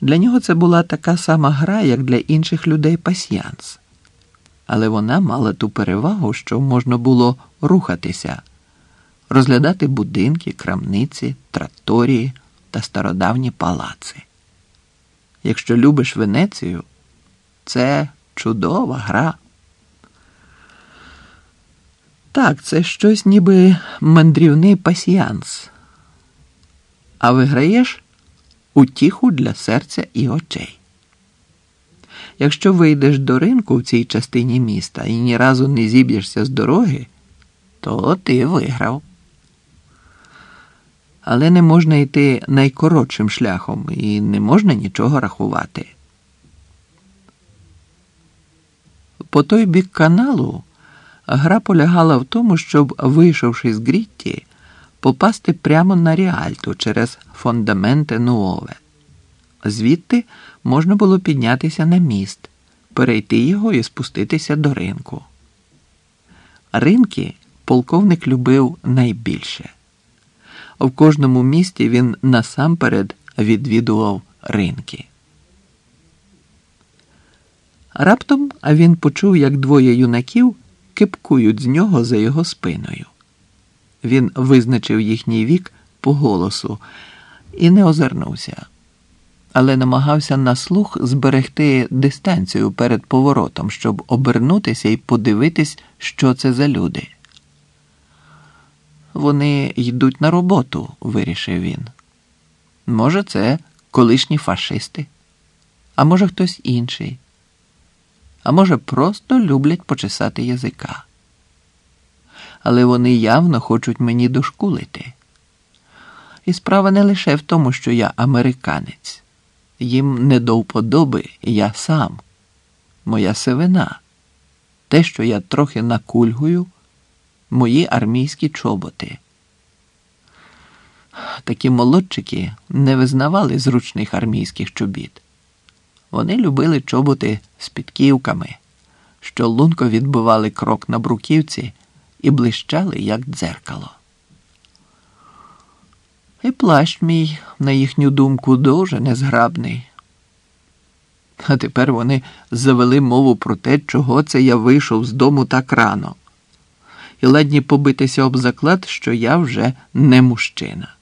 Для нього це була така сама гра, як для інших людей пасьянс. Але вона мала ту перевагу, що можна було рухатися, розглядати будинки, крамниці, траторії та стародавні палаци. Якщо любиш Венецію, це чудова гра. Так, це щось ніби мандрівний пасіянс. А виграєш утіху для серця і очей. Якщо вийдеш до ринку в цій частині міста і ні разу не зіб'єшся з дороги, то ти виграв. Але не можна йти найкоротшим шляхом і не можна нічого рахувати. По той бік каналу гра полягала в тому, щоб, вийшовши з Грітті, попасти прямо на Ріальту через фондаменте Нуове. Звідти можна було піднятися на міст, перейти його і спуститися до ринку. Ринки полковник любив найбільше. В кожному місті він насамперед відвідував ринки. Раптом він почув, як двоє юнаків кипкують з нього за його спиною. Він визначив їхній вік по голосу і не озирнувся, але намагався на слух зберегти дистанцію перед поворотом, щоб обернутися і подивитись, що це за люди. Вони йдуть на роботу, вирішив він. Може, це колишні фашисти, а може, хтось інший, а може, просто люблять почесати язика. Але вони явно хочуть мені дошкулити. І справа не лише в тому, що я американець, їм не до вподоби я сам, моя сивина, те, що я трохи накульгую мої армійські чоботи. Такі молодчики не визнавали зручних армійських чобіт. Вони любили чоботи з підківками, що лунко відбивали крок на бруківці і блищали, як дзеркало. І плащ мій, на їхню думку, дуже незграбний. А тепер вони завели мову про те, чого це я вийшов з дому так рано і ладні побитися об заклад, що я вже не мужчина.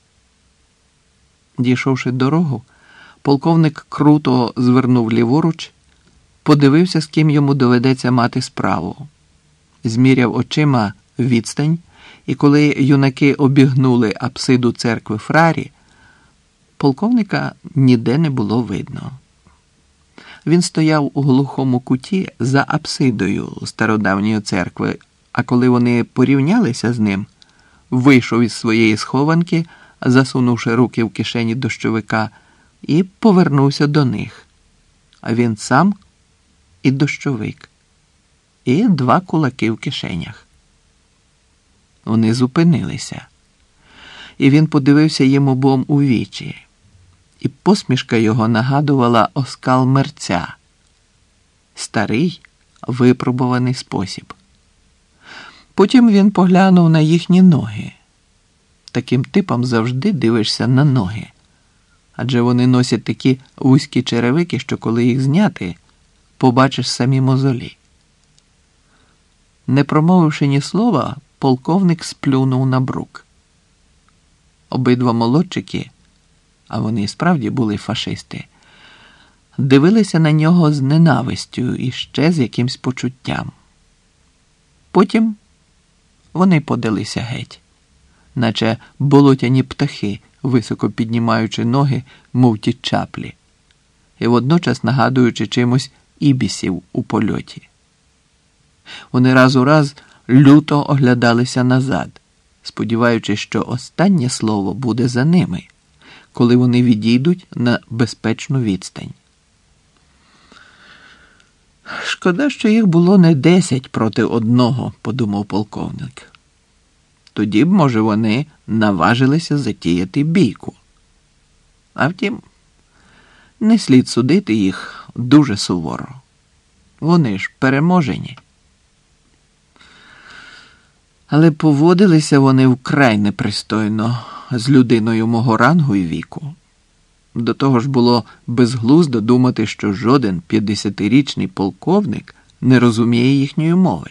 Дійшовши дорогу, полковник круто звернув ліворуч, подивився, з ким йому доведеться мати справу, зміряв очима відстань, і коли юнаки обігнули апсиду церкви Фрарі, полковника ніде не було видно. Він стояв у глухому куті за апсидою стародавньої церкви а коли вони порівнялися з ним, вийшов із своєї схованки, засунувши руки в кишені дощовика, і повернувся до них. А він сам і дощовик, і два кулаки в кишенях. Вони зупинилися, і він подивився їм обом у вічі, і посмішка його нагадувала оскал мерця, старий випробуваний спосіб. Потім він поглянув на їхні ноги. Таким типом завжди дивишся на ноги. Адже вони носять такі вузькі черевики, що коли їх зняти, побачиш самі мозолі. Не промовивши ні слова, полковник сплюнув на брук. Обидва молодчики, а вони справді були фашисти, дивилися на нього з ненавистю і ще з якимсь почуттям. Потім вони подалися геть, наче болотяні птахи, високо піднімаючи ноги, мов ті чаплі, і водночас нагадуючи чимось ібісів у польоті. Вони раз у раз люто оглядалися назад, сподіваючись, що останнє слово буде за ними, коли вони відійдуть на безпечну відстань. Шкода, що їх було не десять проти одного, подумав полковник. Тоді б, може, вони наважилися затіяти бійку. А втім, не слід судити їх дуже суворо. Вони ж переможені. Але поводилися вони вкрай непристойно з людиною мого рангу і віку. До того ж було безглуздо думати, що жоден 50-річний полковник не розуміє їхньої мови.